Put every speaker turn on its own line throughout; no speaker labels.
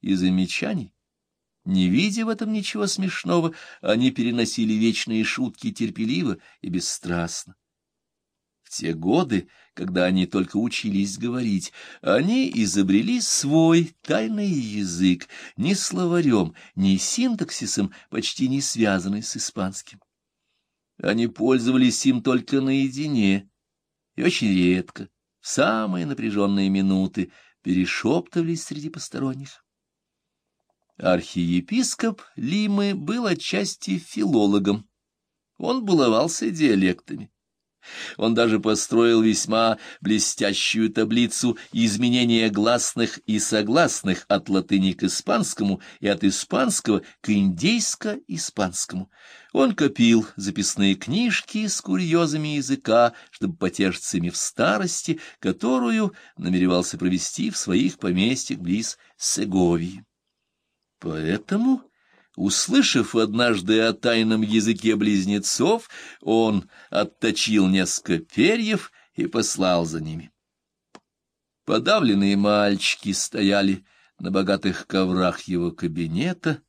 и замечаний. Не видя в этом ничего смешного, они переносили вечные шутки терпеливо и бесстрастно. В те годы, когда они только учились говорить, они изобрели свой тайный язык, ни словарем, ни синтаксисом, почти не связанный с испанским. Они пользовались им только наедине, и очень редко, в самые напряженные минуты, перешептывались среди посторонних. Архиепископ Лимы был отчасти филологом. Он баловался диалектами. Он даже построил весьма блестящую таблицу изменения гласных и согласных от латыни к испанскому и от испанского к индейско-испанскому. Он копил записные книжки с курьезами языка, чтобы потешиться ими в старости, которую намеревался провести в своих поместьях близ Сеговии. Поэтому, услышав однажды о тайном языке близнецов, он отточил несколько перьев и послал за ними. Подавленные мальчики стояли на богатых коврах его кабинета,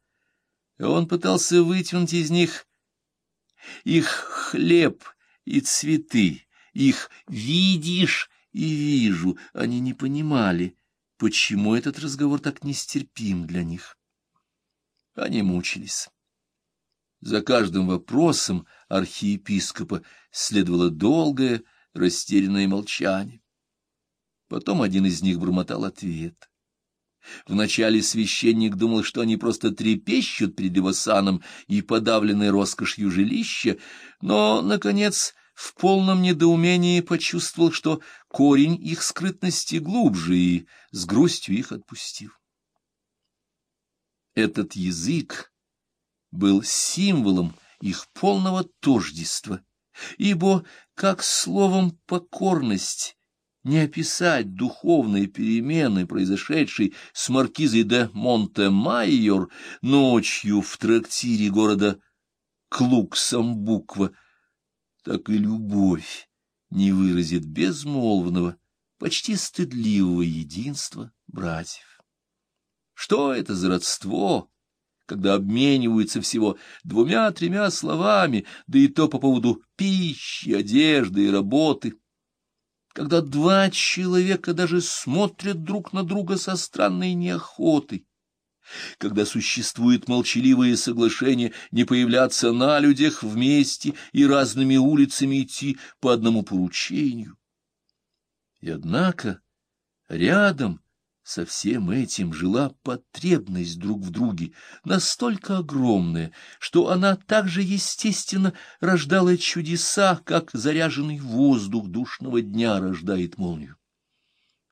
и он пытался вытянуть из них их хлеб и цветы, их «видишь» и «вижу». Они не понимали, почему этот разговор так нестерпим для них. Они мучились. За каждым вопросом архиепископа следовало долгое, растерянное молчание. Потом один из них бормотал ответ. Вначале священник думал, что они просто трепещут перед его саном и подавленной роскошью жилища, но, наконец, в полном недоумении почувствовал, что корень их скрытности глубже и с грустью их отпустил. Этот язык был символом их полного тождества, ибо, как словом покорность, не описать духовные перемены, произошедшие с маркизой де Монте-Майор ночью в трактире города Клуксамбуква, так и любовь не выразит безмолвного, почти стыдливого единства братьев. Что это за родство, когда обмениваются всего двумя-тремя словами, да и то по поводу пищи, одежды и работы? Когда два человека даже смотрят друг на друга со странной неохотой? когда существует молчаливое соглашение не появляться на людях вместе и разными улицами идти по одному поручению. И однако рядом со всем этим жила потребность друг в друге, настолько огромная, что она так же естественно рождала чудеса, как заряженный воздух душного дня рождает молнию.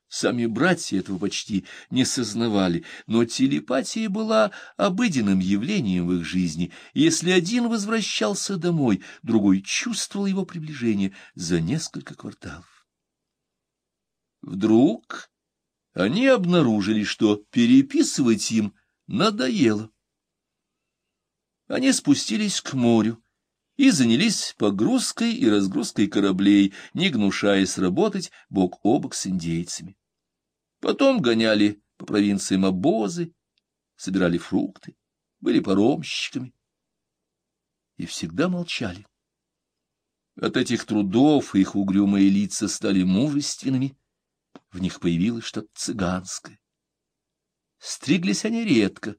Сами братья этого почти не сознавали, но телепатия была обыденным явлением в их жизни, если один возвращался домой, другой чувствовал его приближение за несколько кварталов. Вдруг они обнаружили, что переписывать им надоело. Они спустились к морю и занялись погрузкой и разгрузкой кораблей, не гнушаясь работать бок о бок с индейцами. Потом гоняли по провинциям обозы, собирали фрукты, были паромщиками и всегда молчали. От этих трудов их угрюмые лица стали мужественными, в них появилось что-то цыганское. Стриглись они редко,